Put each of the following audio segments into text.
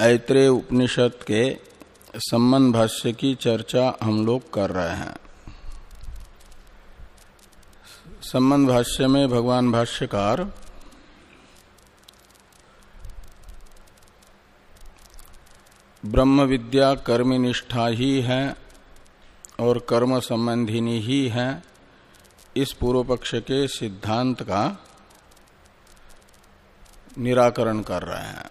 ऐत्रेय उपनिषद के संबंध भाष्य की चर्चा हम लोग कर रहे हैं। संबंध भाष्य में भगवान भाष्यकार ब्रह्म विद्या कर्मनिष्ठा ही है और कर्म संबंधिनी ही है इस पूर्व पक्ष के सिद्धांत का निराकरण कर रहे हैं।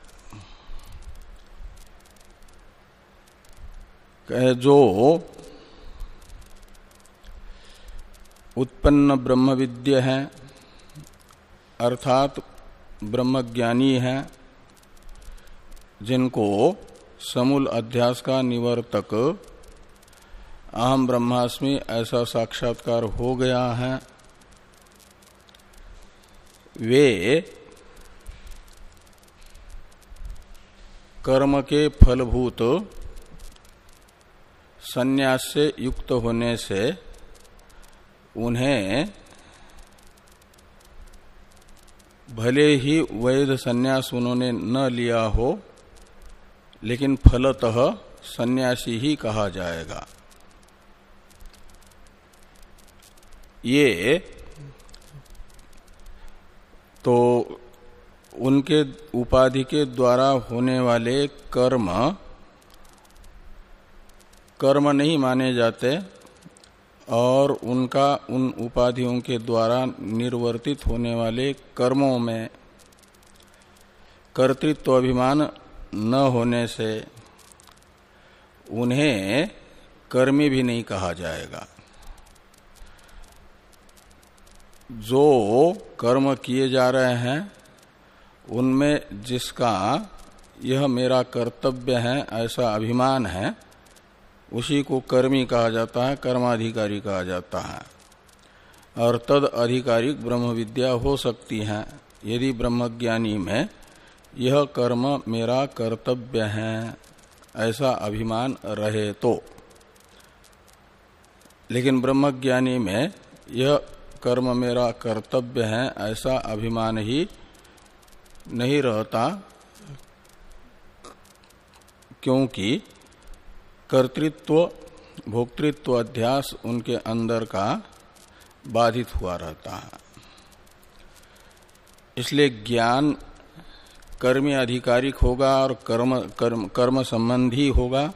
जो उत्पन्न ब्रह्म विद्य है, अर्थात ब्रह्मज्ञानी है, जिनको समूल अध्यास का निवर्तक अहम ब्रह्मास्मि ऐसा साक्षात्कार हो गया है। वे कर्म के फलभूत संन्यास से युक्त होने से उन्हें भले ही वैध संन्यास उन्होंने न लिया हो, लेकिन फलतः सन्यासी ही कहा जाएगा। ये तो उनके उपाधि के द्वारा होने वाले कर्म कर्म नहीं माने जाते और उनका, उन उपाधियों के द्वारा निर्वर्तित होने वाले कर्मों में कर्तृत्व अभिमान न होने से उन्हें कर्मी भी नहीं कहा जाएगा। जो कर्म किए जा रहे हैं, उनमें जिसका यह मेरा कर्तव्य है, ऐसा अभिमान है उसी को कर्मी कहा जाता है, कर्माधिकारी कहा जाता है। और तद अधिकारिक ब्रह्म विद्या हो सकती है। यदि ब्रह्मज्ञानी में यह कर्म मेरा कर्तव्य है, ऐसा अभिमान रहे तो। लेकिन ब्रह्मज्ञानी में यह कर्म मेरा कर्तव्य है, ऐसा अभिमान ही नहीं रहता, क्योंकि कर्तृत्व, भोक्तृत्व अध्यास उनके अंदर का बाधित हुआ रहता है। इसलिए ज्ञान कर्मी आधिकारिक होगा और कर्म कर्म कर्म संबंधी होगा,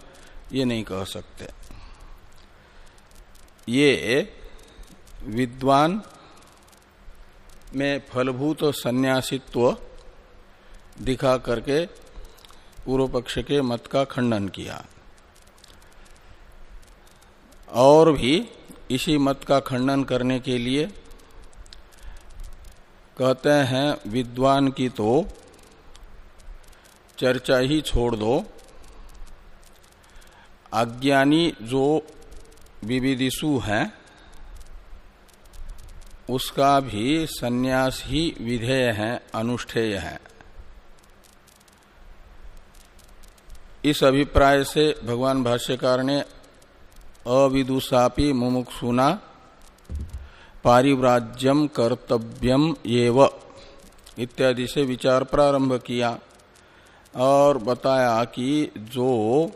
ये नहीं कह सकते। ये विद्वान में फलभूत संन्यासित्व दिखा करके पूर्व पक्ष के मत का खंडन किया। और भी इसी मत का खंडन करने के लिए कहते हैं, विद्वान की तो चर्चा ही छोड़ दो। अज्ञानी जो विविदिशु है, उसका भी सन्यास ही विधेय है, अनुष्ठेय है। इस अभिप्राय से भगवान भाष्यकार ने अविदुषापि मुमुक्षुना पारिव्राज्यम कर्तव्यम एव। इत्यादि से विचार प्रारंभ किया और बताया कि जो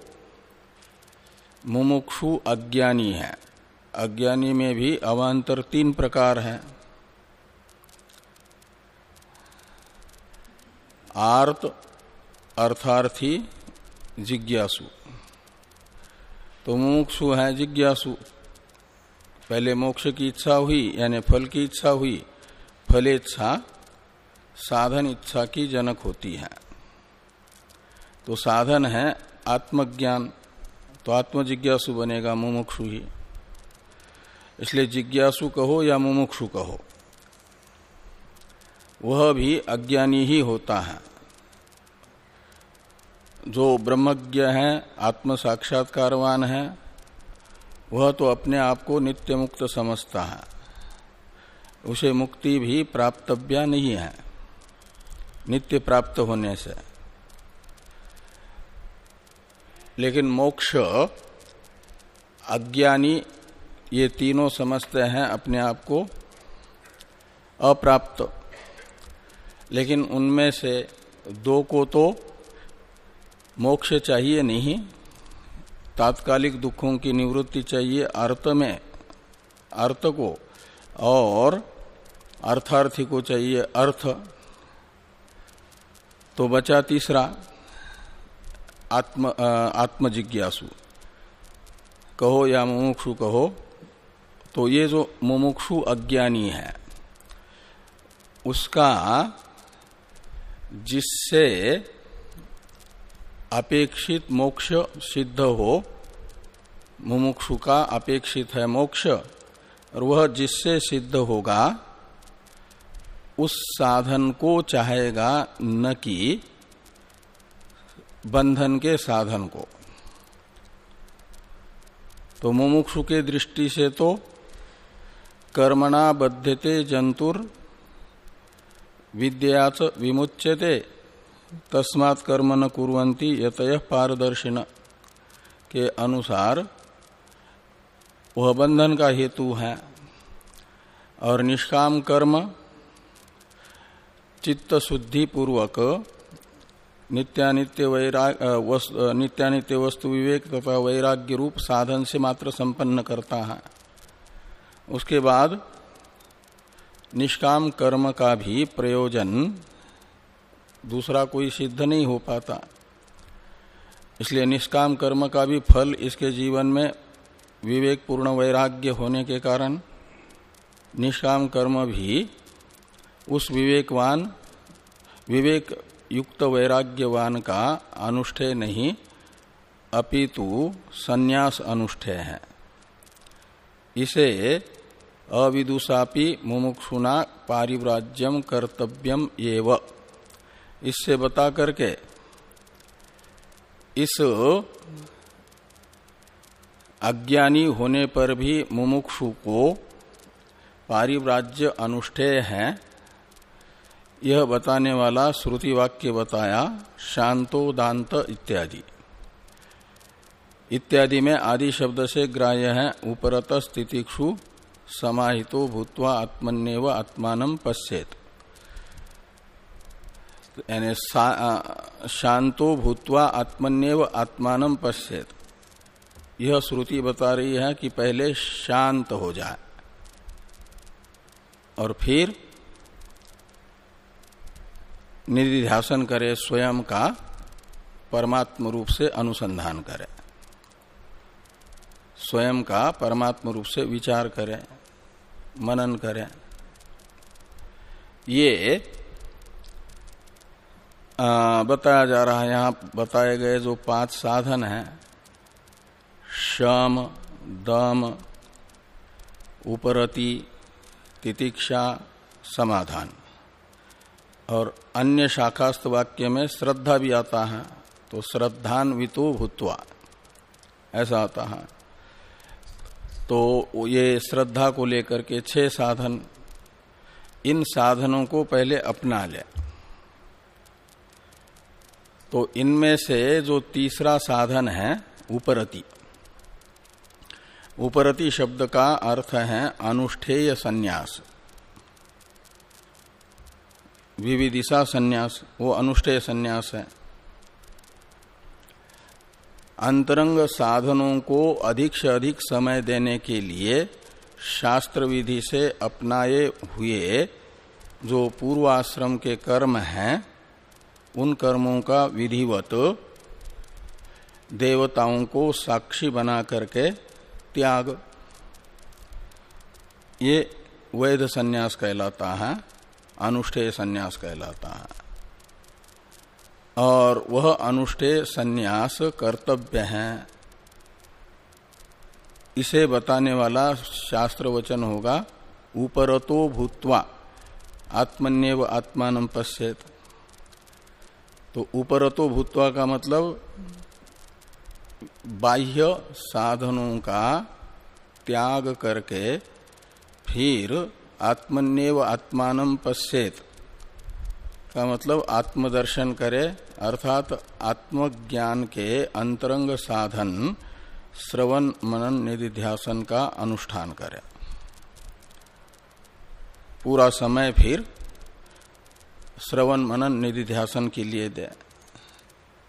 मुमुक्षु अज्ञानी है, अज्ञानी में भी अवान्तर तीन प्रकार है। आर्त, अर्थार्थी, जिज्ञासु। तो मुमुक्षु है, जिज्ञासु। पहले मोक्ष की इच्छा हुई, यानी फल की इच्छा हुई। फलेच्छा, साधन इच्छा की जनक होती है। तो साधन है आत्मज्ञान। तो आत्मजिज्ञासु बनेगा मुमुक्षु ही। इसलिए जिज्ञासु कहो या मुमुक्षु कहो, वह भी अज्ञानी ही होता है। जो ब्रह्मज्ञ है आत्म साक्षात्कारवान है, वह तो अपने आप को नित्य मुक्त समझता है। उसे मुक्ति भी प्राप्तव्य नहीं है, नित्य प्राप्त होने से। लेकिन मोक्ष, अज्ञानी ये तीनों समझते हैं अपने आप को अप्राप्त। लेकिन उनमें से दो को तो मोक्ष चाहिए नहीं, तात्कालिक दुखों की निवृत्ति चाहिए अर्थ में, अर्थ को, और अर्थार्थी को चाहिए अर्थ। तो बचा तीसरा, आत्म आत्म जिज्ञासु कहो या मुमुक्षु कहो तो ये जो मुमुक्षु अज्ञानी है, उसका जिससे अपेक्षित मोक्ष सिद्ध हो। मुमुक्षु का अपेक्षित है मोक्ष। और वह जिससे सिद्ध होगा, उस साधन को चाहेगा न कि बंधन के साधन को। तो मुमुक्षु के दृष्टि से तो कर्मणा बध्यते जंतुर विद्याच विमुच्यते। तस्मात् कर्म न कुरंती यतय पारदर्शिन। के अनुसार, वह बंधन का हेतु है। और निष्काम कर्म चित्त शुद्धि पूर्वक नित्यानित्य वैराग नित्यानित्य वस्तु विवेक तथा वैराग्य रूप साधन से मात्र संपन्न करता है। उसके बाद, निष्काम कर्म का भी प्रयोजन दूसरा कोई सिद्ध नहीं हो पाता। इसलिए निष्काम कर्म का भी फल इसके जीवन में विवेक पूर्ण वैराग्य होने के कारण निष्काम कर्म भी उस विवेकवान विवेक युक्त वैराग्यवान का अनुष्ठेय नहीं, अपितु संन्यास अनुष्ठेय है। इसे अविदुषापि मुमुक्षुना पारिव्राज्यम कर्तव्यम एव। इससे बता करके इस अज्ञानी होने पर भी मुमुक्षु को पारिव्राज्य अनुष्ठेय है। यह बताने वाला श्रुति वाक्य बताया, शांतो दांत इत्यादि। इत्यादि में आदि शब्द से ग्राह्य है, उपरत स्थितिक्षु समाहितो भूतवा आत्मन्यव आत्मान पश्चेत यानी शांतो भूतवा आत्मन्यव आत्मान पश्चेत यह श्रुति बता रही है कि पहले शांत हो जाए। और फिर निधिध्यासन करे, स्वयं का परमात्म रूप से अनुसंधान करे। स्वयं का परमात्म रूप से विचार करे, मनन करे। ये आ, बताया जा रहा है यहाँ बताए गए जो पाँच साधन हैं शम दम उपरति तितिक्षा समाधान। और अन्य शाखास्त वाक्य में श्रद्धा भी आता है तो श्रद्धान्वितो भूतवा। ऐसा आता है। तो ये श्रद्धा को लेकर के छह साधन इन साधनों को पहले अपना ले। तो इनमें से जो तीसरा साधन है, उपरति। उपरति शब्द का अर्थ है अनुष्ठेय संन्यास। विविदिशा संन्यास, वो अनुष्ठेय संन्यास है। अंतरंग साधनों को अधिक से अधिक समय देने के लिए शास्त्र विधि से अपनाए हुए जो पूर्वाश्रम के कर्म हैं उन कर्मों का विधिवत देवताओं को साक्षी बना करके त्याग। ये वैध संन्यास कहलाता है, अनुष्ठेय संन्यास कहलाता है। और वह अनुष्ठेय संन्यास कर्तव्य है। इसे बताने वाला शास्त्र वचन होगा, उपरतो भूतवा, आत्मन्यव आत्मान पश्चेत तो उपरतो भूतवा का मतलब बाह्य साधनों का त्याग करके फिर आत्मन्यव आत्मान पश्चेत का मतलब आत्मदर्शन करे, अर्थात आत्मज्ञान के अंतरंग साधन श्रवण मनन निधिध्यासन का अनुष्ठान करे। पूरा समय फिर श्रवण मनन निधिध्यासन के लिए दे।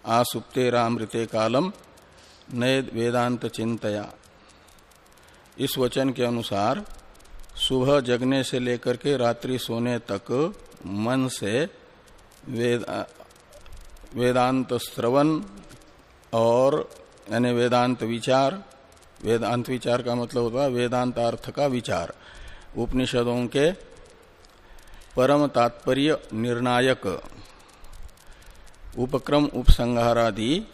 आसुप्ते रामृते कालम नए वेदांत चिंतया। इस वचन के अनुसार, सुबह जगने से लेकर के रात्रि सोने तक मन से वेद, वेदांत श्रवण और, यानी वेदांत विचार वेदांत विचार का मतलब होता है वेदांत अर्थ का विचार। उपनिषदों के परम तात्पर्य निर्णायक। उपक्रम उपसंहारादि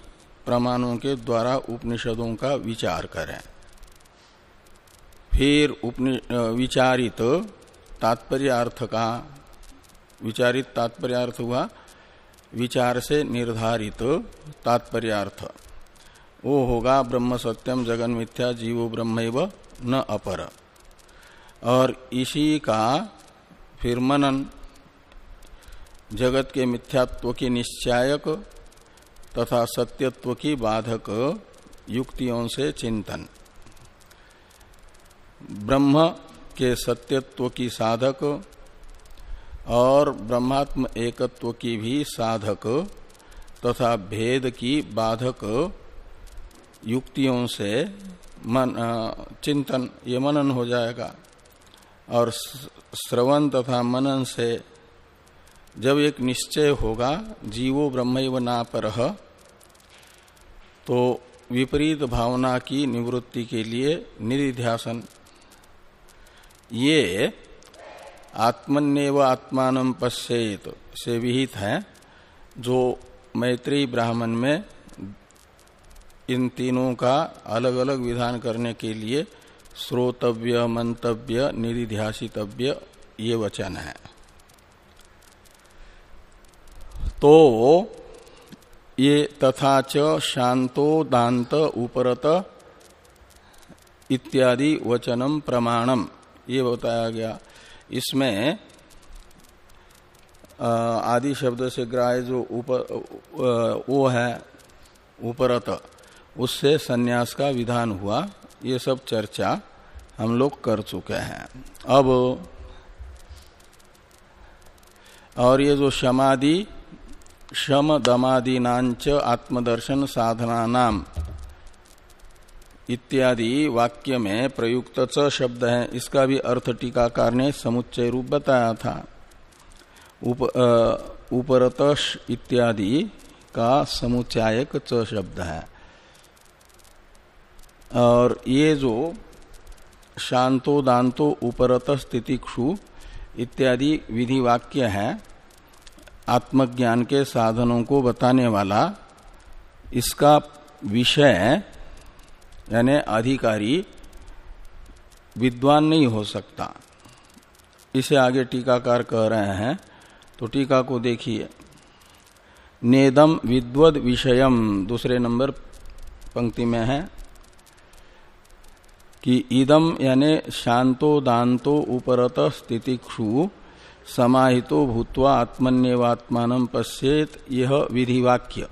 प्रमाणों के द्वारा उपनिषदों का विचार करें। फिर विचारित तात्पर्य अर्थ का, विचारित तात्पर्य अर्थ हुआ, विचार से निर्धारित तात्पर्यार्थ। वो होगा ब्रह्म सत्यम जगन मिथ्या जीवो ब्रह्म न अपर। और इसी का फिर मनन जगत के मिथ्यात्व की निश्चायक तथा सत्यत्व की बाधक युक्तियों से चिंतन। ब्रह्म के सत्यत्व की साधक और ब्रह्मात्म एकत्व की भी साधक तथा भेद की बाधक युक्तियों से मन चिंतन, ये मनन हो जाएगा। और श्रवण तथा मनन से जब एक निश्चय होगा, जीवो ब्रह्म ना पर तो विपरीत भावना की निवृत्ति के लिए निधिध्यासन ये आत्मन्यव आत्मान पश्चेत से विहित है, जो मैत्री ब्राह्मण में इन तीनों का अलग अलग विधान करने के लिए श्रोतव्य, मंतव्य निधिध्यासितव्य ये वचन है। तो ये तथा च शांतो दांत उपरत इत्यादि वचनम प्रमाणम, ये बताया गया। इसमें आदि शब्द से ग्राह्य जो ऊपर वो है, उपरत, उससे सन्यास का विधान हुआ। ये सब चर्चा हम लोग कर चुके हैं। अब और ये जो समाधि शम दमादीनाच आत्मदर्शन साधना नाम इत्यादि वाक्य में प्रयुक्त च शब्द है इसका भी अर्थ टीकाकार ने समुच्चय रूप बताया था। उप, उपरतश इत्यादि का समुच्चायक च शब्द है। और ये जो शांतो दांतो उपरत स्थितिक्षु इत्यादि विधि वाक्य है, आत्मज्ञान के साधनों को बताने वाला, इसका विषय, यानी अधिकारी, विद्वान नहीं हो सकता। इसे आगे टीकाकार कह रहे हैं तो टीका को देखिए। नेदम विद्वद विषयम, दूसरे नंबर पंक्ति में है। कि इदम यानी शांतो दांतो उपरत स्थितिक्षु समाहितो भूतवा आत्मन्यवात्मान पश्चेत यह विधिवाक्य।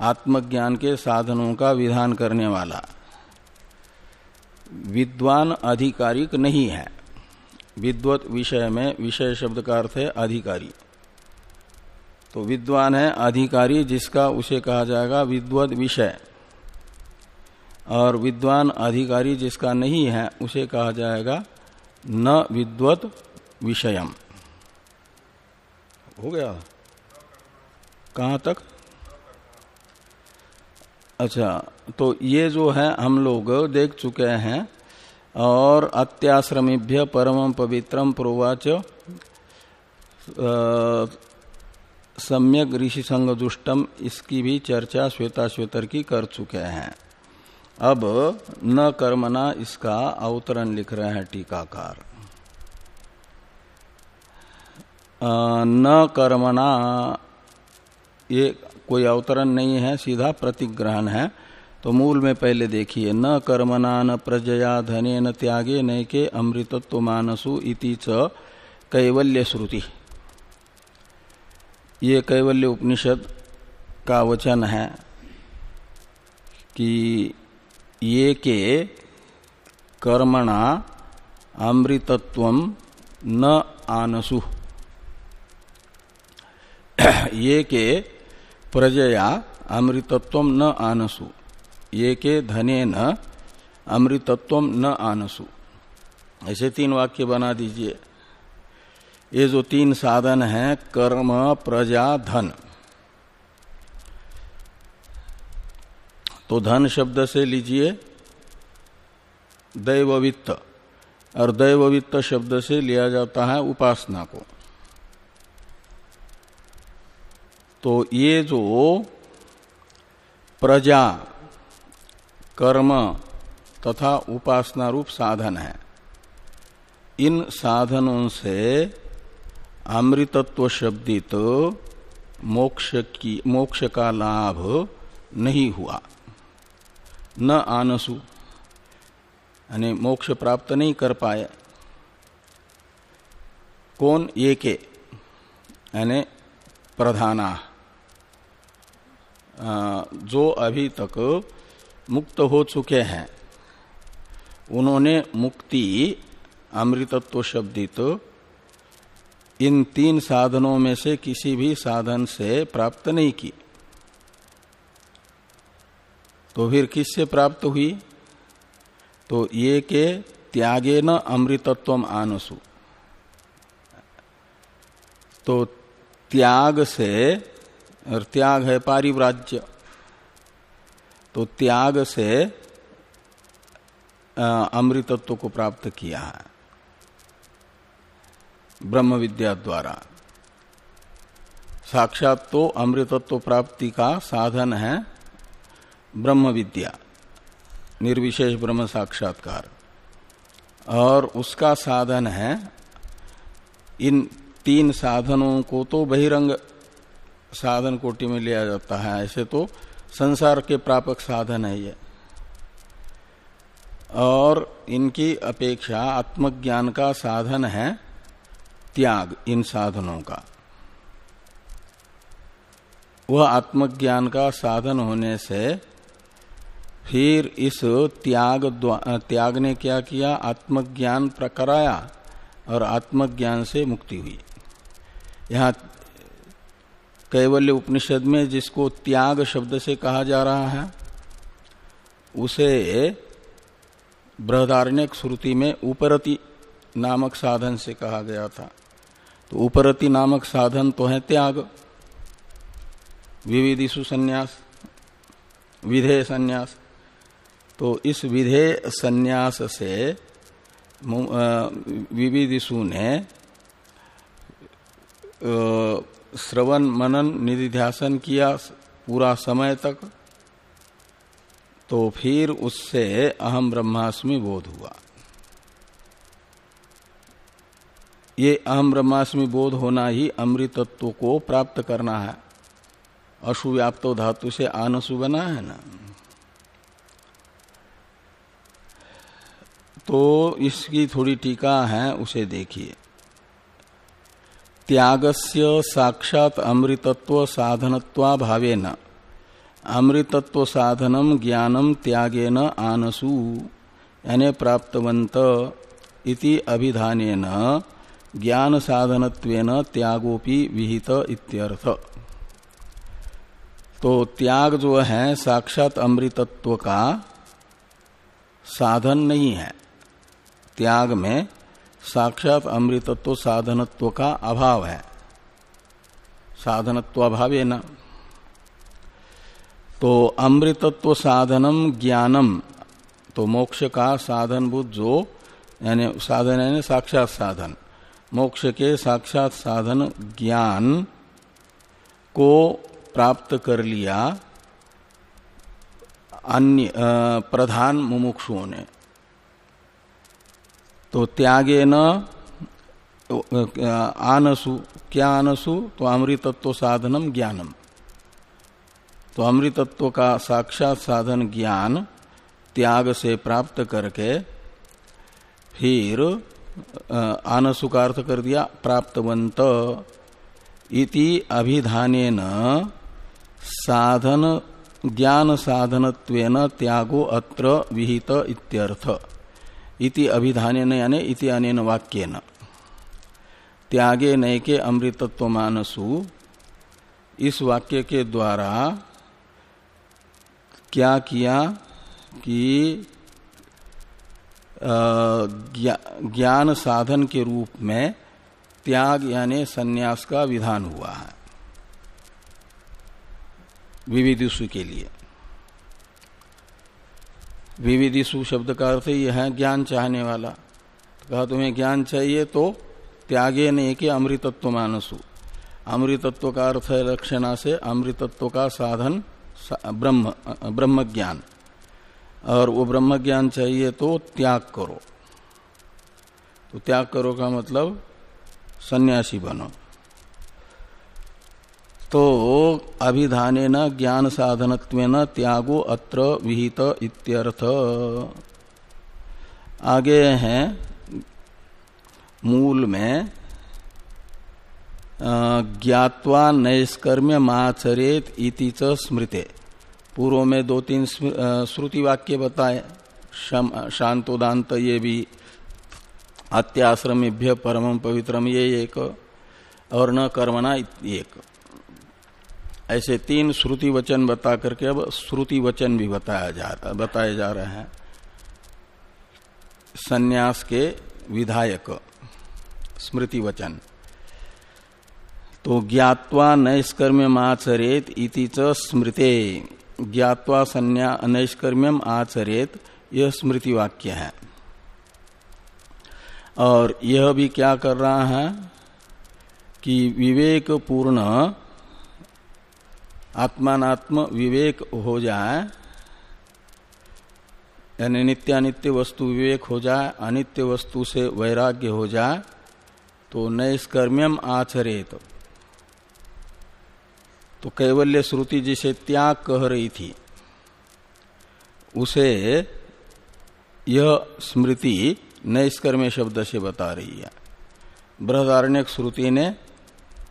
आत्मज्ञान के साधनों का विधान करने वाला। विद्वान आधिकारिक नहीं है। विद्वत विषय में विषय शब्द का अर्थ है अधिकारी। तो विद्वान है अधिकारी जिसका उसे कहा जाएगा विद्वत विषय। और विद्वान अधिकारी जिसका नहीं है, उसे कहा जाएगा, न विद्वत विषयम। हो गया? कहाँ तक? अच्छा तो ये जो है, हम लोग देख चुके हैं, और अत्याश्रमीभ्य परम पवित्रम प्रोवाच सम्यक ऋषि संग दुष्टम इसकी भी चर्चा श्वेता श्वेतर की कर चुके हैं। अब न कर्मना इसका अवतरण लिख रहे हैं टीकाकार। न कर्मणा ये कोई अवतरण नहीं है, सीधा प्रतिग्रहण है। तो मूल में पहले देखिए, न कर्मना, न प्रजया, धने, न त्यागे न के अमृतत्व मानसु इति च कैवल्य श्रुति। ये कैवल्य उपनिषद का वचन है कि ये के कर्मणा अमृतत्व न आनसु। ये के प्रजया अमृतत्व न आनसु। ये के धने न अमृतत्व न आनसु। ऐसे तीन वाक्य बना दीजिए। ये जो तीन साधन हैं, कर्म, प्रजा, धन। तो धन शब्द से लीजिए दैववित्त। और दैववित्त शब्द से लिया जाता है उपासना को। तो ये जो प्रजा, कर्म तथा उपासना रूप साधन है, इन साधनों से अमृतत्व शब्दित मोक्ष की, मोक्ष का लाभ नहीं हुआ। न आनसु। यानी मोक्ष प्राप्त नहीं कर पाए। कौन ये के? यानी प्रधाना। जो अभी तक मुक्त हो चुके हैं, उन्होंने मुक्ति, अमृतत्व शब्दित, इन तीन साधनों में से किसी भी साधन से प्राप्त नहीं की। तो फिर किससे प्राप्त हुई? तो ये के त्यागे न अमृतत्व आनसु। तो त्याग से, और त्याग है पारिव्राज्य। तो त्याग से अमृतत्व को प्राप्त किया है। ब्रह्म विद्या द्वारा। साक्षात तो अमृतत्व प्राप्ति का साधन है। ब्रह्म विद्या निर्विशेष ब्रह्म साक्षात्कार। और उसका साधन है, इन तीन साधनों को तो बहिरंग साधन कोटि में लिया जाता है, ऐसे तो संसार के प्रापक साधन है ये। और इनकी अपेक्षा आत्मज्ञान का साधन है त्याग, इन साधनों का। वह आत्मज्ञान का साधन होने से फिर इस त्याग त्याग ने क्या किया? आत्मज्ञान प्रकराया और आत्मज्ञान से मुक्ति हुई। यहाँ कैवल्य उपनिषद में जिसको त्याग शब्द से कहा जा रहा है, उसे बृहदारण्यक श्रुति में उपरति नामक साधन से कहा गया था। तो उपरति नामक साधन तो है त्याग। विविधिशु संन्यास, विधेय संन्यास तो इस विधेय संन्यास से विविधिशु ने श्रवण मनन निधिध्यासन किया पूरा समय तक तो फिर उससे अहम ब्रह्मास्मि बोध हुआ। ये अहम ब्रह्मास्मि बोध होना ही अमृतत्व को प्राप्त करना है। अशुव्याप्त धातु से आनसु बना है ना। तो इसकी थोड़ी टीका है, उसे देखिए। त्यागस्य साक्षात अमृतत्व साधनत्वा अमृतत्व साधनम ज्ञानम त्यागे न आनसु, यानी प्राप्तवंत इति अभिधान ज्ञान साधनत्वेन त्यागोपि विहित इत्यर्थ। तो त्याग जो है, साक्षात अमृतत्व का साधन नहीं है। त्याग में साक्षात अमृतत्व साधनत्व का अभाव है। साधनत्व अभाव न? तो अमृतत्व साधनम ज्ञानम तो मोक्ष का साधन बुद्ध जो, यानी साधन यानी साक्षात साधन। मोक्ष के साक्षात साधन ज्ञान को प्राप्त कर लिया अन्य प्रधान मुमुक्षुओं ने। तो त्यागे न आनसु क्या आनसु तो अमृतत्व साधनम ज्ञानम। तो अमृतत्व का साक्षात साधन ज्ञान, त्याग से प्राप्त करके फिर आनसुकार्थ कर दिया प्राप्तवंत इति अभिधान साधन, ज्ञान साधनत्वेन त्यागो अत्र विहित इत्यर्थ। इति अभिधान यानी इति अनेन वाक्यन। त्यागे नैके अमृतत्व मानसु इस वाक्य के द्वारा क्या किया कि ज्ञान साधन के रूप में त्याग यानी सन्यास का विधान हुआ है। विविधिशु के लिए। विविधिशु शब्द का अर्थ यह है ज्ञान चाहने वाला। तो कहा तुम्हें ज्ञान चाहिए तो त्यागे नहीं कि अमृतत्व मानसु। अमृतत्व का अर्थ है लक्षणा से अमृतत्व का साधन ब्रह्म ब्रह्म ज्ञान और वो ब्रह्म ज्ञान चाहिए तो त्याग करो। तो त्याग करो का मतलब सन्यासी बनो। तो अभिधाने न ज्ञान साधनत्व न त्यागो अत्र विहित इत्यर्थ। आगे हैं, मूल में ज्ञावा नैष्कर्म्य माचरेत इति च स्मृते। पूर्व में दो तीन श्रुति वाक्य बताए शांतोदांत ये भी, अत्याश्रमेभ्य परम पवित्रम ये एक और न कर्मणा एक। ऐसे तीन श्रुति वचन बता करके अब श्रुति वचन भी बताया जा बताए जा रहे हैं। सन्यास के विधायक, स्मृति वचन। तो ज्ञावा नैष्कर्म्यम आचरेत इति च स्मृते। ज्ञावा संन्या, नैष्कर्म्यम आचरेत, यह स्मृति वाक्य है। और यह भी क्या कर रहा है कि विवेक पूर्ण आत्मात्म विवेक हो जाए, यानी नित्यानित्य वस्तु विवेक हो जाए, अनित्य वस्तु से वैराग्य हो जाए तो नैष्कर्म्यम आचरेत। तो कैवल्य श्रुति जिसे त्याग कह रही थी, उसे यह स्मृति नैष्कर्म्य शब्द से बता रही है। बृहदारण्य श्रुति ने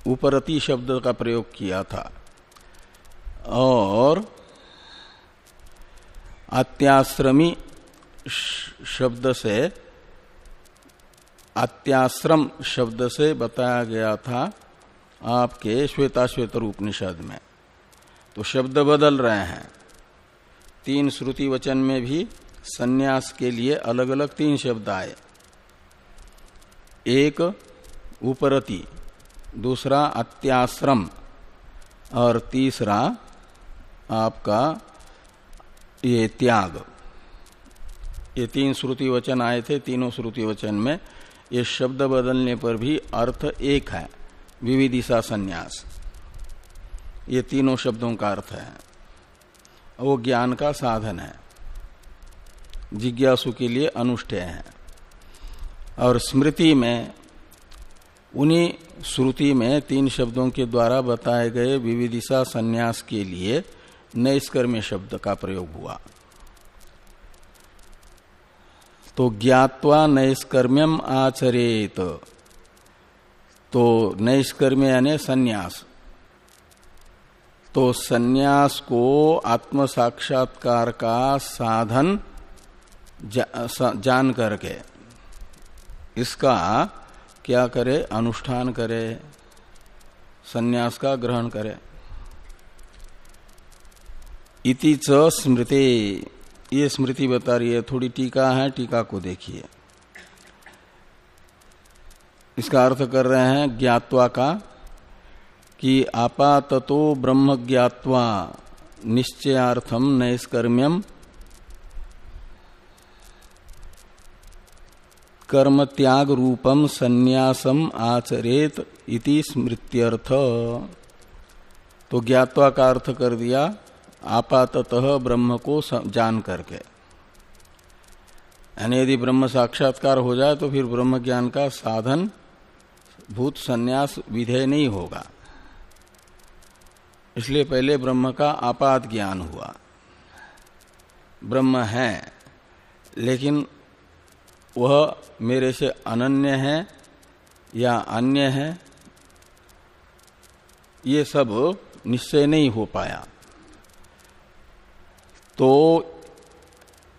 उपरति शब्द का प्रयोग किया था। और अत्याश्रमी शब्द से, अत्याश्रम शब्द से बताया गया था आपके श्वेता श्वेताश्वेतर उपनिषद में। तो शब्द बदल रहे हैं। तीन श्रुति वचन में भी सन्यास के लिए अलग अलग तीन शब्द आए। एक, उपरति, दूसरा अत्याश्रम, और तीसरा आपका ये त्याग। ये तीन श्रुति वचन आए थे, तीनों श्रुति वचन में ये शब्द बदलने पर भी अर्थ एक है विविदिशा संन्यास। ये तीनों शब्दों का अर्थ है। वो ज्ञान का साधन है। जिज्ञासु के लिए अनुष्ठेय है। और स्मृति में, उन्हीं श्रुति में तीन शब्दों के द्वारा बताए गए विविदिशा संन्यास के लिए नैष्कर्म्य शब्द का प्रयोग हुआ। तो ज्ञावा नैष्कर्म्यम आचरेत। तो नैष्कर्म्य यानी संन्यास। तो संन्यास को आत्म साक्षात्कार का साधन जा, जान करके इसका क्या करे? अनुष्ठान करे। संन्यास का ग्रहण करे। इति च स्मृति। ये स्मृति बता रही है, थोड़ी टीका है, टीका को देखिए। इसका अर्थ कर रहे हैं ज्ञात्वा का, कि आपातो ब्रह्म ज्ञात्वा निश्चयार्थम नैष्कर्म्यम कर्म त्याग रूपम संन्यासम आचरेत इति स्मृत्यर्थ। तो ज्ञात्वा का अर्थ कर दिया आपातः ब्रह्म को जान करके। यानी यदि ब्रह्म साक्षात्कार हो जाए तो फिर ब्रह्म ज्ञान का साधन, भूत संन्यास, विधेय नहीं होगा। इसलिए पहले ब्रह्म का आपात ज्ञान हुआ। ब्रह्म है, लेकिन वह मेरे से अनन्य है या अन्य है, ये सब निश्चय नहीं हो पाया। तो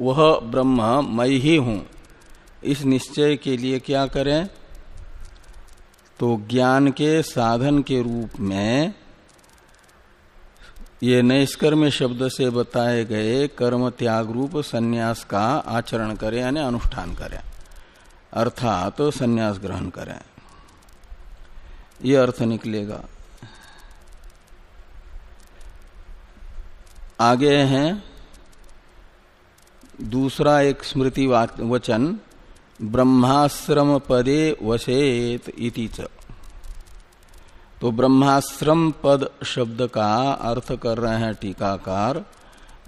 वह ब्रह्म मैं ही हूँ। इस निश्चय के लिए क्या करें? तो ज्ञान के साधन के रूप में ये नैष्कर्म शब्द से बताए गए कर्म त्याग रूप संन्यास का आचरण करें, यानी अनुष्ठान करें। अर्थात तो संन्यास ग्रहण करें। ये अर्थ निकलेगा। आगे हैं दूसरा एक स्मृति वचन ब्रह्माश्रम पदे वसेत इति च। तो ब्रह्माश्रम पद शब्द का अर्थ कर रहे हैं टीकाकार,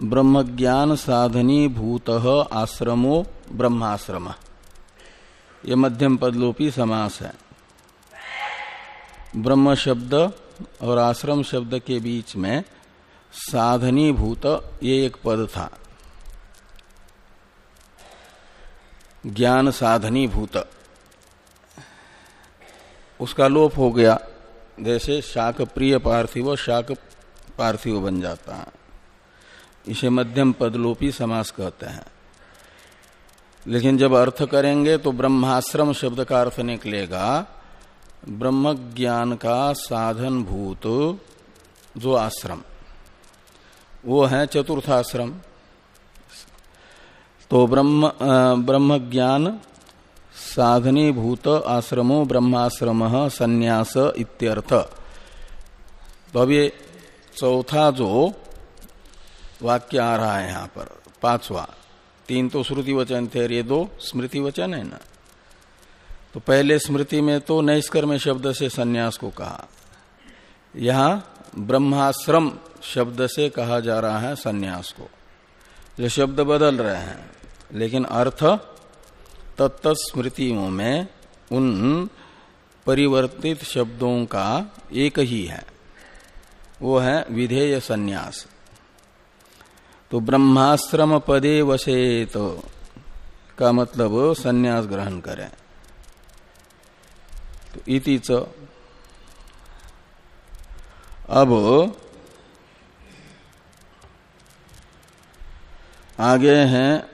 ब्रह्मज्ञान साधनी भूत आश्रमो ब्रह्माश्रम। ये मध्यम पदलोपी समास है। ब्रह्म शब्द और आश्रम शब्द के बीच में साधनी भूत, ये एक पद था। ज्ञान साधनी भूत। उसका लोप हो गया। जैसे शाक प्रिय पार्थिव, शाक पार्थिव बन जाता है। इसे मध्यम पदलोपी समास कहते हैं। लेकिन जब अर्थ करेंगे तो ब्रह्माश्रम शब्द का अर्थ निकलेगा। ब्रह्म ज्ञान का साधन भूत, जो आश्रम। वो है चतुर्थाश्रम। तो ब्रह्म ब्रह्म ज्ञान साधनी भूत आश्रमो ब्रह्माश्रम संन्यास इत्यर्थ। तो अब ये चौथा जो वाक्य आ रहा है यहाँ पर, पांचवा। तीन तो श्रुति वचन थे ये दो स्मृति वचन है ना। तो पहले स्मृति में तो नैष्कर्म शब्द से संन्यास को कहा। यहाँ ब्रह्माश्रम शब्द से कहा जा रहा है संन्यास को। जो शब्द बदल रहे हैं। लेकिन अर्थ तत्त स्मृतियों में उन परिवर्तित शब्दों का एक ही है। वो है विधेय संन्यास। तो ब्रह्माश्रम पदे वसेत तो का मतलब संन्यास ग्रहण करें। तो इति च। अब आगे हैं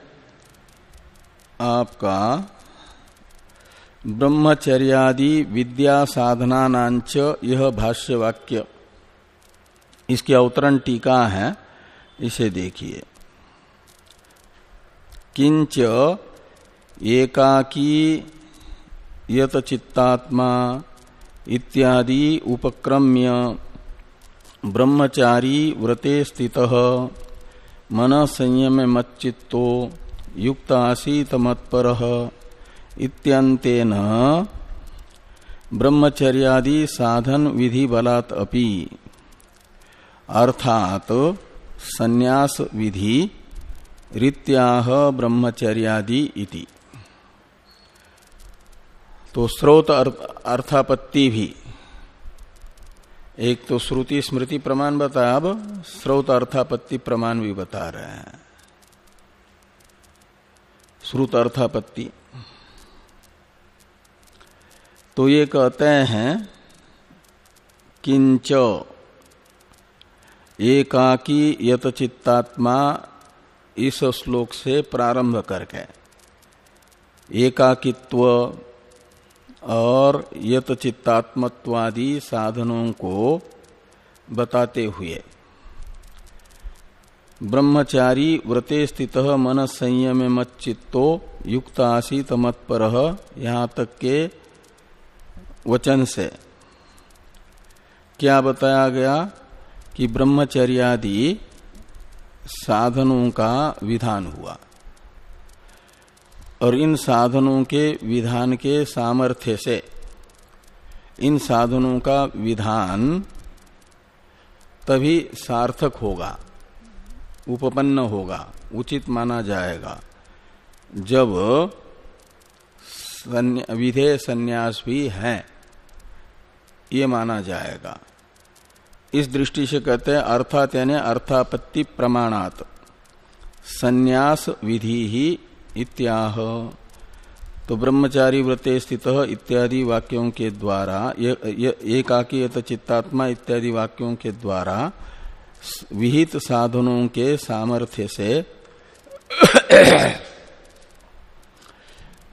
आपका ब्रह्मचर्यादि विद्या साधनानांच यह भाष्य वाक्य इसकी अवतरण टीका है, इसे देखिए। किंच एकाकी यत चित्तात्मा इत्यादि उपक्रम्य ब्रह्मचारी व्रते स्थित, मन संयम मच्चित्तो युक्त आसीत मत्पर इत्यंतेन ब्रह्मचर्यादि साधन विधि बलात् अपि। अर्थात संन्यास विधि रीत्याह ब्रह्मचर्यादि इति। तो स्रोत अर्थापत्ति भी एक तो श्रुति स्मृति प्रमाण बताया, अब स्रोत अर्थापत्ति प्रमाण भी बता रहे हैं। श्रुत अर्थापत्ति तो ये कहते हैं, किंच, एकाकी यत चित्तात्मा इस श्लोक से प्रारंभ करके। एकाकित्व और यत चित्तात्मत्वादि साधनों को बताते हुए। ब्रह्मचारी व्रते स्थित मन संयम मत चित्तो युक्त आसीत मत पर यहाँ तक के वचन से। क्या बताया गया कि ब्रह्मचर्यादि साधनों का विधान हुआ? और इन साधनों के विधान के सामर्थ्य से, इन साधनों का विधान तभी सार्थक होगा। उपपन्न होगा, उचित माना जाएगा। जब विधेय संन्यास भी है, ये माना जाएगा। इस दृष्टि से कहते हैं, अर्थात यानी अर्थापत्ति प्रमाणात। संन्यास विधि ही इत्याह। तो ब्रह्मचारी व्रते स्थित इत्यादि वाक्यों के द्वारा एकाकी चित्तात्मा इत्यादि वाक्यों के द्वारा विहित साधनों के सामर्थ्य से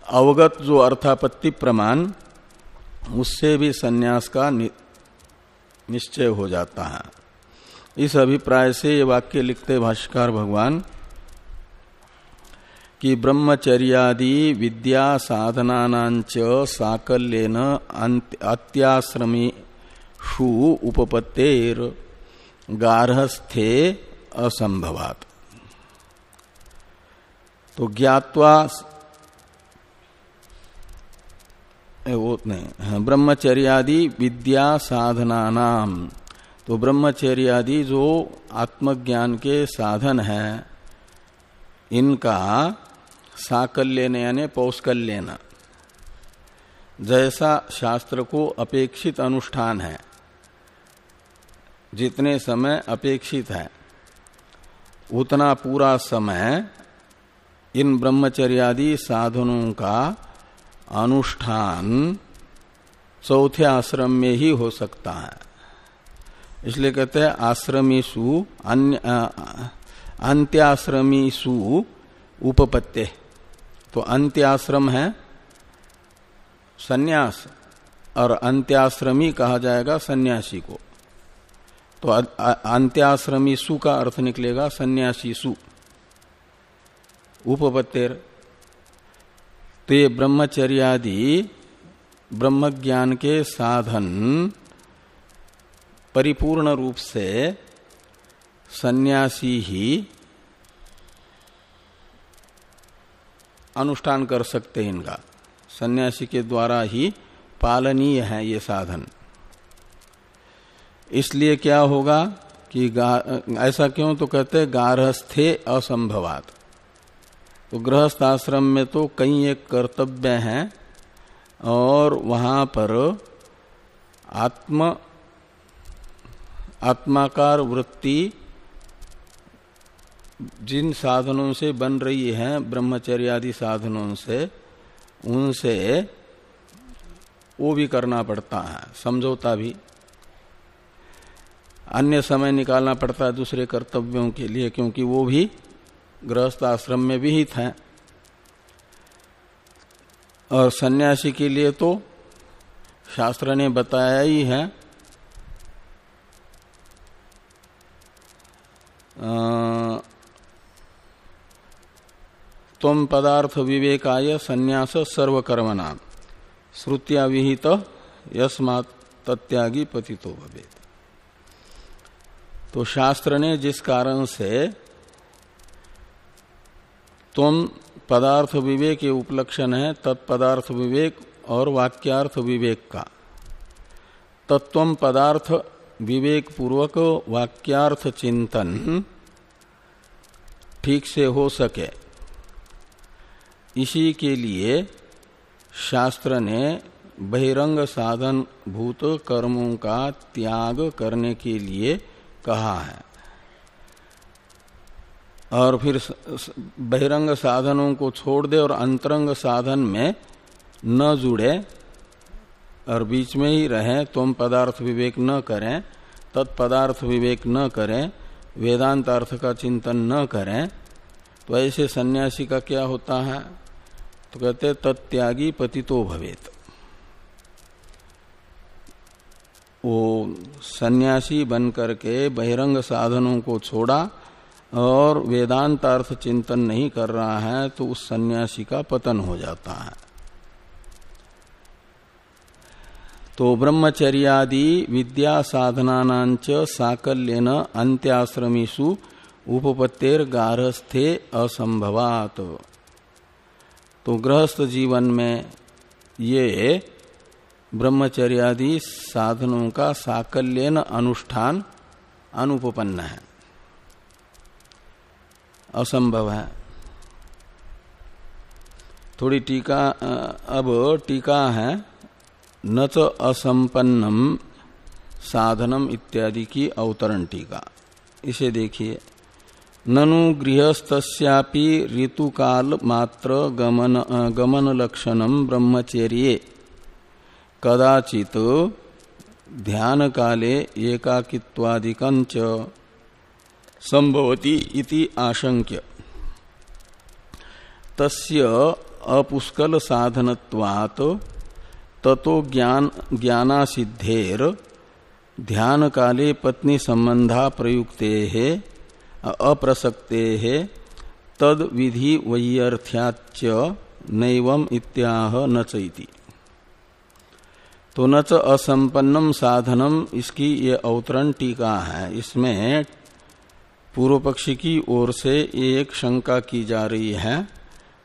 अवगत जो अर्थापत्ति प्रमाण, उससे भी सन्यास का निश्चय हो जाता है। इस अभिप्राय से ये वाक्य लिखते भाष्कर भगवान कि ब्रह्मचर्यादि विद्या साधनानांच साकल्यन अत्याश्रमी शु उपपत्तेर। गारहस्थे असंभवात। तो ज्ञातवा वो नहीं हाँ, ब्रह्मचर्यादि विद्या साधना नाम तो ब्रह्मचर्यादि जो आत्मज्ञान के साधन है इनका साकल्यन यानी पौष्कल्यन। जैसा शास्त्र को अपेक्षित अनुष्ठान है। जितने समय अपेक्षित है, उतना पूरा समय इन ब्रह्मचर्यादि साधनों का अनुष्ठान चौथे आश्रम में ही हो सकता है। इसलिए कहते हैं आश्रमीसु अन्य अंत्याश्रमीसु उपपत्ते। तो अंत्याश्रम है, सन्यास, और अंत्याश्रमी कहा जाएगा सन्यासी को। तो अंत्याश्रमी सु का अर्थ निकलेगा सन्यासी सु। उपपत्तेर। तो ये ब्रह्मचर्यादि ब्रह्म ज्ञान के साधन परिपूर्ण रूप से सन्यासी ही अनुष्ठान कर सकते हैं इनका। सन्यासी के द्वारा ही पालनीय है ये साधन। इसलिए क्या होगा कि ऐसा क्यों? तो कहते गारहस्थे असंभवात। तो गृहस्थ आश्रम में तो कई एक कर्तव्य हैं और वहाँ पर आत्म, आत्माकार वृत्ति जिन साधनों से बन रही है, ब्रह्मचर्य आदि साधनों से, उनसे वो भी करना पड़ता है, समझौता भी। अन्य समय निकालना पड़ता है दूसरे कर्तव्यों के लिए, क्योंकि वो भी गृहस्थ आश्रम में विहित है। और सन्यासी के लिए तो शास्त्र ने बताया ही है तम पदार्थ विवेकाय संन्यास सर्वकर्मना श्रुतिया विहित, यस्मात् तत्यागी पतितो भवेत। तो शास्त्र ने जिस कारण से तुम पदार्थ विवेक ये उपलक्षण है तत्पदार्थ विवेक और वाक्यार्थ विवेक का। तत्व पदार्थ विवेक पूर्वक वाक्यार्थ चिंतन ठीक से हो सके। इसी के लिए शास्त्र ने बहिरंग साधन भूत कर्मों का त्याग करने के लिए कहा है। और फिर बहिरंग साधनों को छोड़ दे और अंतरंग साधन में न जुड़े और बीच में ही रहें, तुम पदार्थ विवेक न करें, तत्पदार्थ विवेक न करें वेदांत अर्थ का चिंतन न करें तो ऐसे सन्यासी का क्या होता है? तो कहते तत्यागी पतितो भवेत। वो सन्यासी बन करके बहिरंग साधनों को छोड़ा और वेदांत अर्थ चिंतन नहीं कर रहा है तो उस सन्यासी का पतन हो जाता है। तो ब्रह्मचर्यादि विद्या साधनानांच साकल्यन अंत्याश्रमीसु उपपत्तेर गारस्थे असंभवात। तो गृहस्थ जीवन में ये ब्रह्मचर्यादि साधनों का साकल्यन अनुष्ठान अनुपन्न है। असंभव है। थोड़ी टीका अब टीका है, न तो असंपन्नम साधनम इत्यादि की अवतरण टीका। इसे देखिए। ननु गृहस्थ्यापि ऋतुकाल मात्र गमन गमन लक्षणम ब्रह्मचर्य। कदाचित ध्यान काले एकाकित्वादिकंच संभवती इति आशंक्य तस्य अपुष्कल साधनत्वात् ततो ज्ञान, ज्ञानासिद्धेर ध्यान काले पत्नी संबंधा प्रयुक्ते है अप्रसक्ते है तद विधि वैयर्थ्याच नैवम इत्याह न चैती। तो न च असंपन्नम साधनम, इसकी ये अवतरण टीका है। इसमें पूर्व पक्षी की ओर से एक शंका की जा रही है।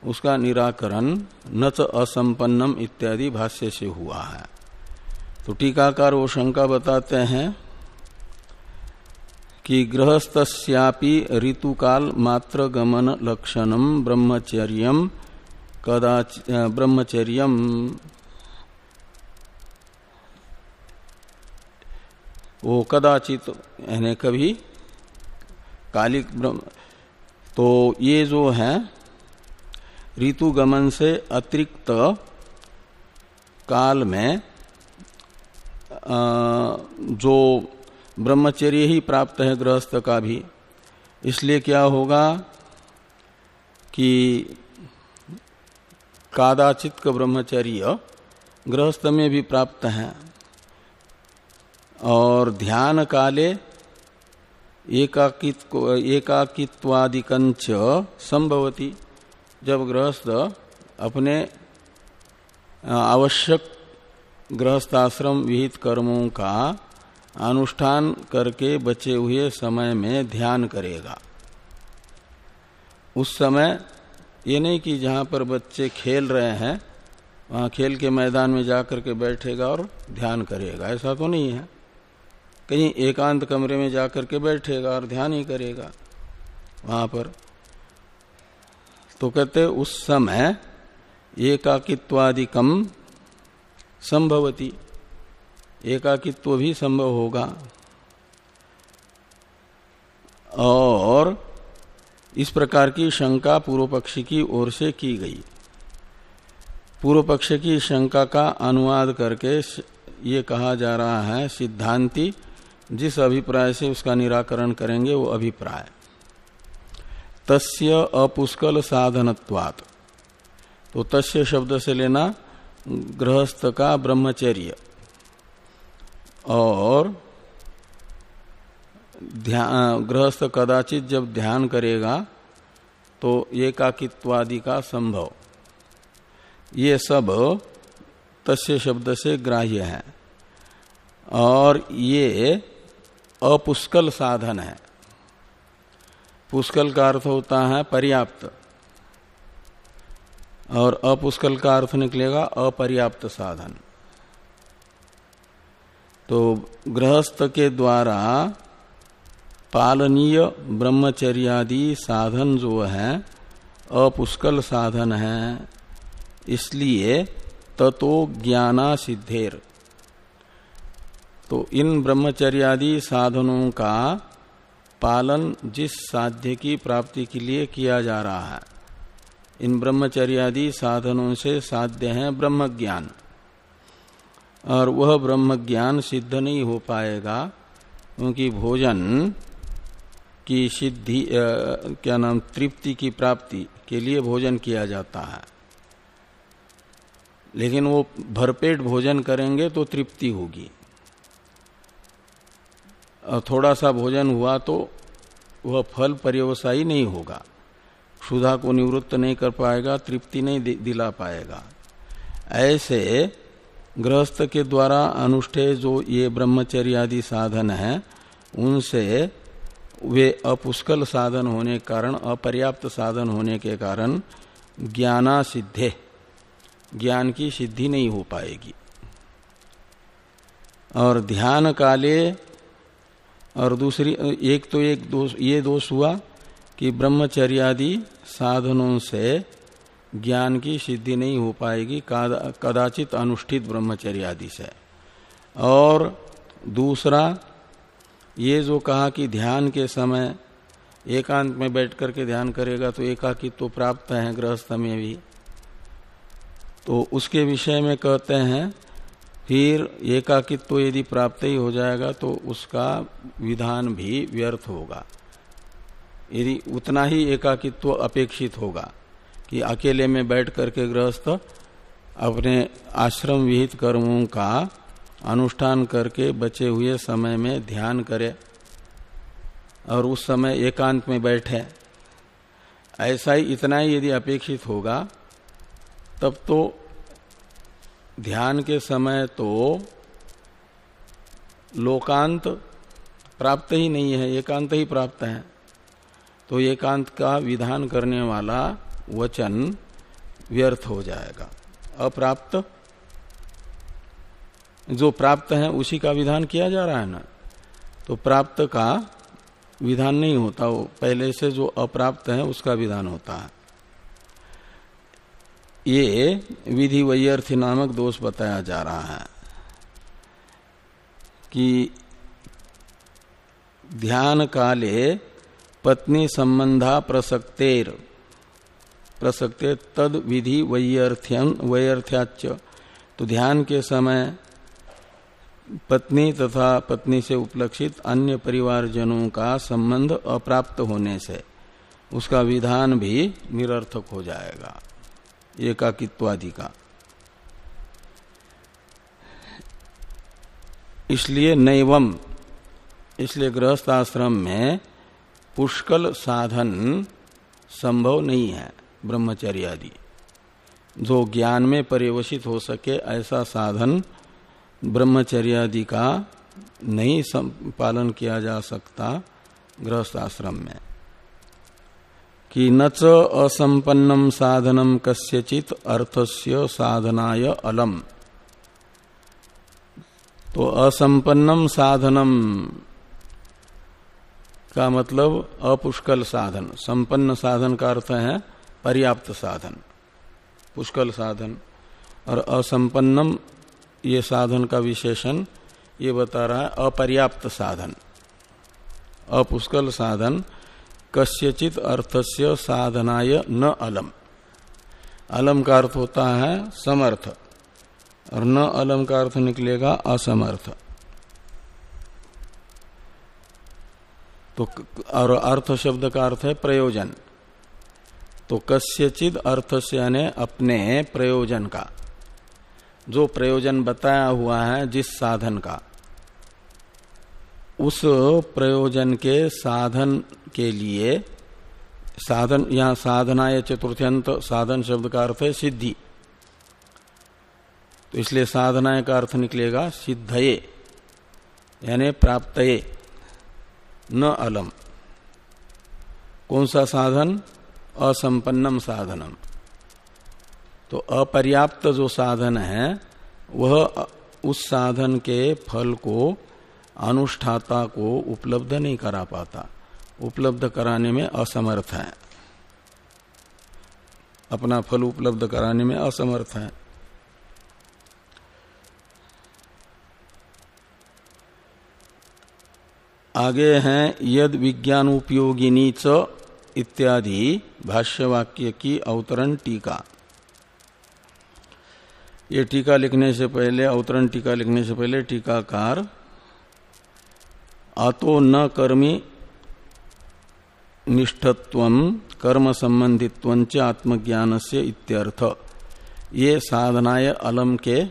उसका निराकरण न च असंपन्नम इत्यादि भाष्य से हुआ है। तो टीकाकार वो शंका बताते हैं कि गृहस्थ्यापि ऋतुकाल मात्र गमन लक्षणम ब्रह्मचर्य कदाच ब्रह्मचर्य वो कदाचित, यानी कभी कालिक ब्रह्म तो ये जो है, ऋतु गमन से अतिरिक्त काल में जो ब्रह्मचर्य ही प्राप्त है गृहस्थ का भी, इसलिए क्या होगा कि कादाचित का ब्रह्मचर्य गृहस्थ में भी प्राप्त है। और ध्यान काले एकाकित्व एकाकित्वादिकंच संभवती। जब गृहस्थ अपने आवश्यक गृहस्थाश्रम विहित कर्मों का अनुष्ठान करके बचे हुए समय में ध्यान करेगा। उस समय ये नहीं कि जहाँ पर बच्चे खेल रहे हैं, वहाँ खेल के मैदान में जाकर के बैठेगा और ध्यान करेगा। ऐसा तो नहीं है। कहीं एकांत कमरे में जाकर के बैठेगा और ध्यान ही करेगा। वहाँ पर तो कहते उस समय एकाकित्वादिकम संभवती। एकाकित्व भी संभव होगा। और इस प्रकार की शंका पूर्व पक्षी की ओर से की गई। पूर्व पक्ष की शंका का अनुवाद करके ये कहा जा रहा है सिद्धांति जिस अभिप्राय से उसका निराकरण करेंगे, वो अभिप्राय। तस्य अपुष्कल साधनत्वात। तो तस्य शब्द से लेना, गृहस्थ का ब्रह्मचर्य। और गृहस्थ कदाचित जब ध्यान करेगा तो एकाकित्वादि का संभव। ये सब तस्य शब्द से ग्राह्य है। और ये अपुष्कल साधन है। पुष्कल का अर्थ होता है पर्याप्त। और अपुष्कल का अर्थ निकलेगा अपर्याप्त साधन। तो गृहस्थ के द्वारा पालनीय ब्रह्मचर्यादि साधन जो है, अपुष्कल साधन है, इसलिए ततो ज्ञाना सिद्धेर तो इन ब्रह्मचर्यादि साधनों का पालन जिस साध्य की प्राप्ति के लिए किया जा रहा है, इन ब्रह्मचर्यादि साधनों से साध्य है ब्रह्म ज्ञान और वह ब्रह्म ज्ञान सिद्ध नहीं हो पाएगा, क्योंकि भोजन की सिद्धि क्या नाम, तृप्ति की प्राप्ति के लिए भोजन किया जाता है। लेकिन वो भरपेट भोजन करेंगे तो तृप्ति होगी। थोड़ा सा भोजन हुआ तो वह फल पर्यवसायी नहीं होगा। क्षुधा को निवृत्त नहीं कर पाएगा, तृप्ति नहीं दिला पाएगा। ऐसे गृहस्थ के द्वारा अनुष्ठेय जो ये ब्रह्मचर्य आदि साधन है, उनसे वे अपुष्कल साधन होने के कारण, अपर्याप्त साधन होने के कारण ज्ञाना सिद्धे ज्ञान की सिद्धि नहीं हो पाएगी। और ध्यान काले और दूसरी, एक तो एक दोष, ये दोष हुआ कि ब्रह्मचर्यादि साधनों से ज्ञान की सिद्धि नहीं हो पाएगी कदाचित अनुष्ठित ब्रह्मचर्यादि से। और दूसरा, ये जो कहा कि ध्यान के समय एकांत में बैठ करके ध्यान करेगा तो एकाकित्व तो प्राप्त है, गृहस्थ में भी। तो उसके विषय में कहते हैं फिर एकाकित्व तो यदि प्राप्त ही हो जाएगा तो उसका विधान भी व्यर्थ होगा। यदि उतना ही एकाकित्व अपेक्षित होगा कि अकेले में बैठ करके गृहस्थ अपने आश्रम विहित कर्मों का अनुष्ठान करके बचे हुए समय में ध्यान करे और उस समय एकांत में बैठे, ऐसा ही इतना ही यदि अपेक्षित होगा, तब तो ध्यान के समय तो लोकांत प्राप्त ही नहीं है, एकांत ही प्राप्त है। तो एकांत का विधान करने वाला वचन व्यर्थ हो जाएगा। अप्राप्त, जो प्राप्त है, उसी का विधान किया जा रहा है ना? तो प्राप्त का विधान नहीं होता, वो पहले से जो अप्राप्त है, उसका विधान होता है। ये विधि वैयर्थी नामक दोष बताया जा रहा है कि ध्यान काले पत्नी संबंधा प्रसक्तेर, प्रसक्ते तद विधि वैयर्थ्यम वैयर्थ्याच तो ध्यान के समय पत्नी तथा पत्नी से उपलक्षित अन्य परिवारजनों का संबंध अप्राप्त होने से उसका विधान भी निरर्थक हो जाएगा। एकाकित्वादि का इसलिए नैवम, इसलिए गृहस्थ आश्रम में पुष्कल साधन संभव नहीं है ब्रह्मचर्य आदि जो ज्ञान में परिवशित हो सके ऐसा साधन ब्रह्मचर्यादि का नहीं पालन किया जा सकता गृहस्थ आश्रम में। कि च असंपन्नम साधनम कस्यचित अर्थस्य साधनाय अलम। तो असंपन्नम साधनम का मतलब अपुष्कल साधन। संपन्न साधन का अर्थ है पर्याप्त साधन। पुष्कल साधन। और असंपन्नम ये साधन का विशेषण ये बता रहा है अपर्याप्त साधन। अपुष्कल साधन कस्यचित अर्थस्य साधनाय न अलम। अलम का अर्थ होता है समर्थ। और न अलम का अर्थ निकलेगा असमर्थ। तो और अर्थ शब्द का अर्थ है प्रयोजन। तो कस्यचित अर्थ से यानी अपने प्रयोजन का। जो प्रयोजन बताया हुआ है जिस साधन का। उस प्रयोजन के साधन के लिए साधन यहाँ साधना या चतुर्थ्यंत, साधन शब्द का अर्थ है सिद्धि। तो इसलिए साधना का अर्थ निकलेगा सिद्धये, यानी प्राप्त न अलम। कौन सा साधन? असंपन्नम साधनम। तो अपर्याप्त जो साधन है, वह उस साधन के फल को अनुष्ठाता को उपलब्ध नहीं करा पाता। उपलब्ध कराने में असमर्थ है। अपना फल उपलब्ध कराने में असमर्थ है। आगे हैं, यद विज्ञान उपयोगिनी च इत्यादि भाष्यवाक्य की अवतरण टीका। ये टीका लिखने से पहले, अवतरण टीका लिखने से पहले टीकाकार अतो न कर्मी निष्ठत्व, कर्म संबंधित्व आत्मज्ञान से इत्यर्थ। ये साधनाय अलम के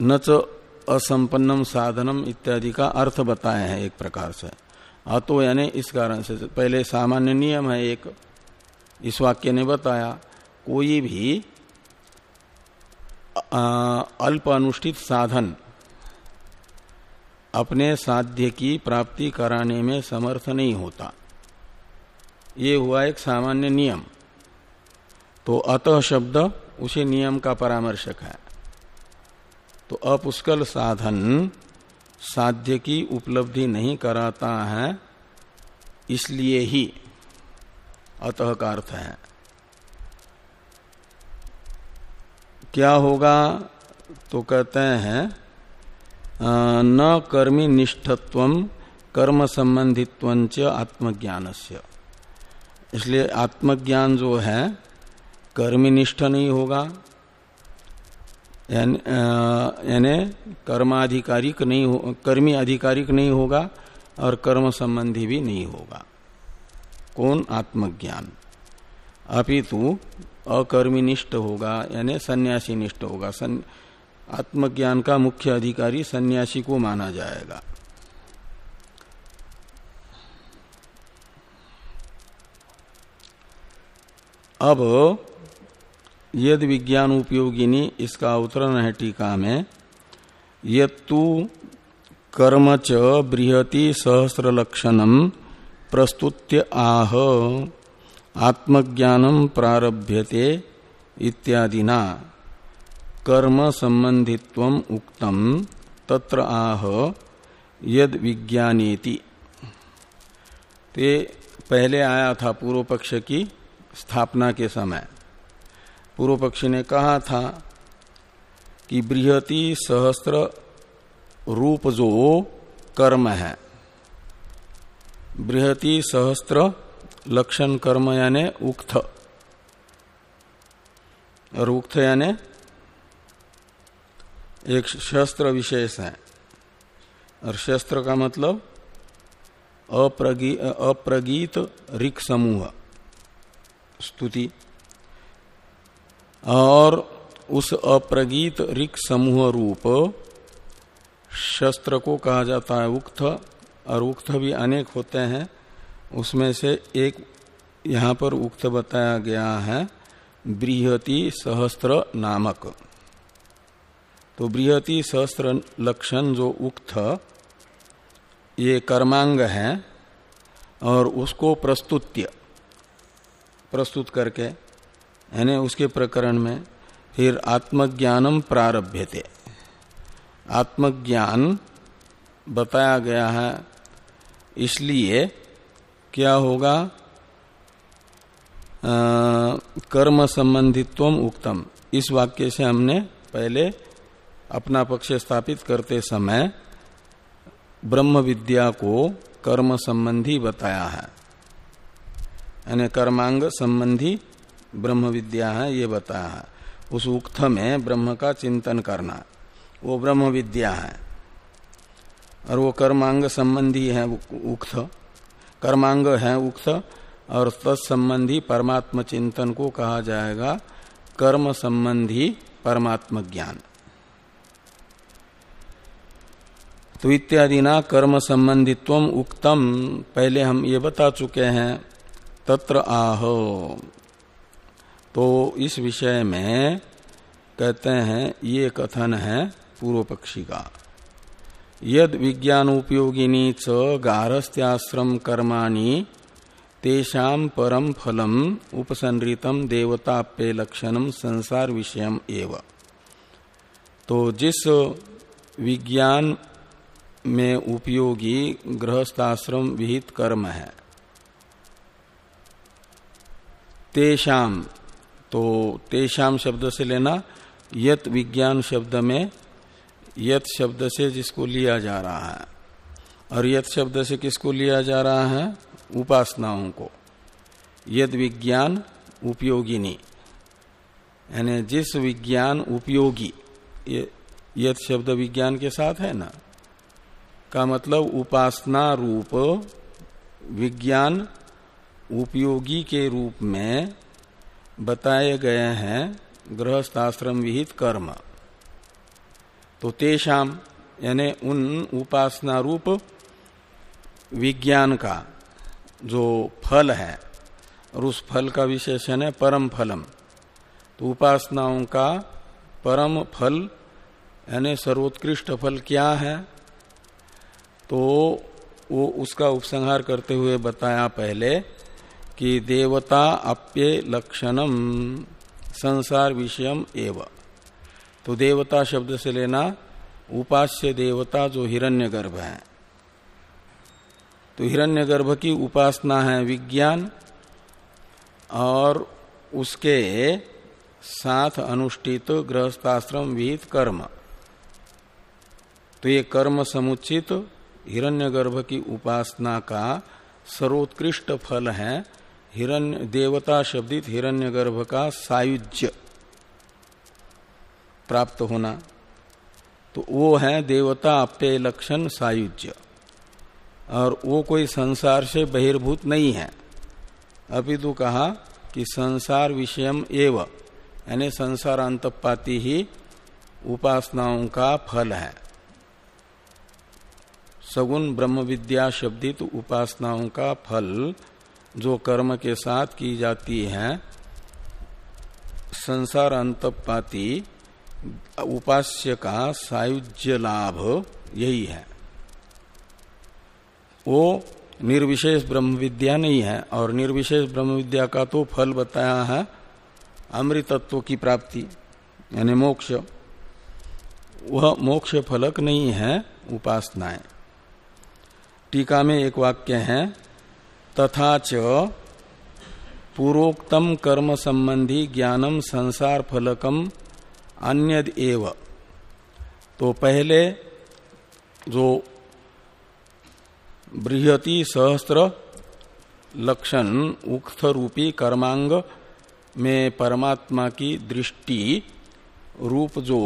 न च असंपन्नम साधनम इत्यादि का अर्थ बताए हैं एक प्रकार से। अतो यानी इस कारण से, पहले सामान्य नियम है एक, इस वाक्य ने बताया, कोई भी अल्प अनुष्ठित साधन अपने साध्य की प्राप्ति कराने में समर्थ नहीं होता। ये हुआ एक सामान्य नियम। तो अतः शब्द उसी नियम का परामर्शक है। तो अपुष्कल साधन साध्य की उपलब्धि नहीं कराता है, इसलिए ही अतः का अर्थ है। क्या होगा? तो कहते हैं न कर्मी निष्ठत्व कर्म संबंधित्व आत्मज्ञान से इसलिए आत्मज्ञान जो है कर्मनिष्ठ नहीं होगा। यानी कर्माधिकारिक नहीं हो कर्मी अधिकारिक नहीं होगा और कर्म संबंधी भी नहीं होगा। कौन? आत्मज्ञान। अपितु अकर्मी निष्ठ होगा यानी सन्यासी निष्ठ होगा। सन, आत्मज्ञान का मुख्य अधिकारी सन्यासी को माना जाएगा। अब, यद विज्ञान उपयोगिनी, इसका अवतरण है टीका में, यत्तु कर्म च बृहति सहस्र प्रस्तुत्य आह आत्मज्ञानम प्रारभ्यते इत्यादिना। कर्म संबंधित्व उक्तम, तत्र आह, यद विज्ञानेति। ते पहले आया था पूर्व पक्ष की स्थापना के समय। पूर्व पक्षी ने कहा था कि बृहति सहस्त्र रूप जो कर्म है। बृहति सहस्त्र लक्षण कर्म यानी उक्त। और उक्त यानी एक शस्त्र विशेष है। और शस्त्र का मतलब अप्रगी, अप्रगीत रिक समूह स्तुति। और उस अप्रगीत रिक समूह रूप शस्त्र को कहा जाता है उक्त और उक्त भी अनेक होते हैं। उसमें से एक यहाँ पर उक्त बताया गया है बृहति सहस्त्र नामक। तो बृहति सहस्त्र लक्षण जो उक्त ये कर्मांग है और उसको प्रस्तुत्य प्रस्तुत करके यानी उसके प्रकरण में फिर आत्मज्ञानम प्रारभ्य थे आत्मज्ञान बताया गया है इसलिए क्या होगा? आ, कर्म संबंधित्व उक्तम। इस वाक्य से हमने पहले अपना पक्ष स्थापित करते समय ब्रह्म विद्या को कर्म संबंधी बताया है। यानी कर्मांग संबंधी ब्रह्म विद्या है, ये बताया है। उस उक्त में ब्रह्म का चिंतन करना, वो ब्रह्म विद्या है। और वो कर्मांग संबंधी है उक्त। कर्मांग है उक्त, और तत्संबंधी परमात्म चिंतन को कहा जाएगा कर्म संबंधी परमात्म ज्ञान। तो इत्यादि ना कर्म संबंधित्व उक्तम, पहले हम ये बता चुके हैं, तत्र आहो। तो इस विषय में कहते हैं, ये कथन है पूर्व पक्षी का। यद विज्ञान उपयोगिनी च गारस्त्याश्रम कर्माणी तेषाम परम फलम उपसनृतम देवताप्य लक्षणम संसार विषयम एव। तो जिस विज्ञान में उपयोगी गृहस्थाश्रम विहित कर्म है। तेषाम तो तेषाम शब्द से लेना, यत विज्ञान शब्द में, यत शब्द से जिसको लिया जा रहा है। और यत शब्द से किसको लिया जा रहा है? उपासनाओं को। यद विज्ञान उपयोगिनी। यानी जिस विज्ञान उपयोगी, ये यद शब्द विज्ञान के साथ है ना? का मतलब उपासना रूप, विज्ञान उपयोगी के रूप में बताए गए हैं गृहस्थाश्रम विहित कर्म। तो तेषाम यानी उन उपासना रूप विज्ञान का जो फल है, और उस फल का विशेषण है परम फलम। तो उपासनाओं का परम फल, यानी सर्वोत्कृष्ट फल क्या है? तो वो उसका उपसंहार करते हुए बताया पहले कि देवता अप्य लक्षणम, संसार विषयम एव। तो देवता शब्द से लेना उपास्य देवता जो हिरण्यगर्भ है। तो हिरण्यगर्भ की उपासना है विज्ञान और उसके साथ अनुष्ठित गृहस्थाश्रम विहित कर्म। तो ये कर्म समुचित हिरण्यगर्भ की उपासना का सर्वोत्कृष्ट फल है हिरण्य देवता शब्दित हिरण्यगर्भ का सायुज्य प्राप्त होना। तो वो है देवता अप्य लक्षण सायुज्य। और वो कोई संसार से बहिर्भूत नहीं है। अभी तो कहा कि संसार विषयम एव, यानी संसार अंतपाती ही उपासनाओं का फल है। सगुण ब्रह्म विद्या शब्दित उपासनाओं का फल जो कर्म के साथ की जाती है, संसार अंतपाती उपास्य का सायुज्य लाभ यही है। वो निर्विशेष ब्रह्म विद्या नहीं है और निर्विशेष ब्रह्म विद्या का तो फल बताया है अमृतत्व की प्राप्ति, यानी मोक्ष। वह मोक्ष फलक नहीं है उपासनाएँ। टीका में एक वाक्य है, तथा च पूर्वोक्तम कर्म संबंधी ज्ञानम संसार फलकम अन्यद एव। तो पहले जो बृहति सहस्त्र लक्षण उक्त रूपी कर्मांग में परमात्मा की दृष्टि रूप जो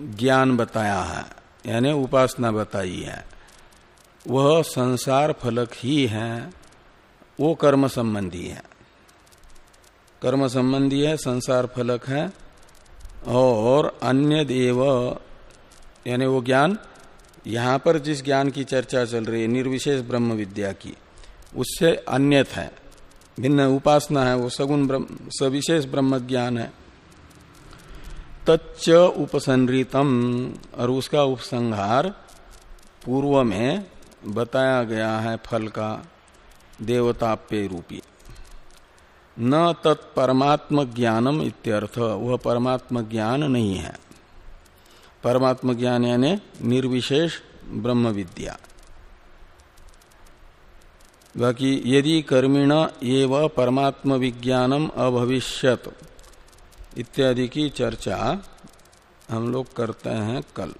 ज्ञान बताया है, यानी उपासना बताई है वह संसार फलक ही है, वो कर्म संबंधी है। कर्म संबंधी है, संसार फलक है, और अन्य देव यानी वो ज्ञान, यहाँ पर जिस ज्ञान की चर्चा चल रही है, निर्विशेष ब्रह्म विद्या की, उससे अन्यत है। भिन्न उपासना है, वो सगुण ब्रह्म, सविशेष ब्रह्म ज्ञान है। तच्च उपसंहृतम, और उसका उपसंहार पूर्व में बताया गया है फल का देवताप्य रूपी। न तत्परमात्म ज्ञानम इत्यर्थ, वह परमात्म ज्ञान नहीं है। परमात्म ज्ञान यानी निर्विशेष ब्रह्म विद्या बाकी यदि कर्मिण एव परमात्म विज्ञानम अभविष्यत, इत्यादि की चर्चा हम लोग करते हैं कल।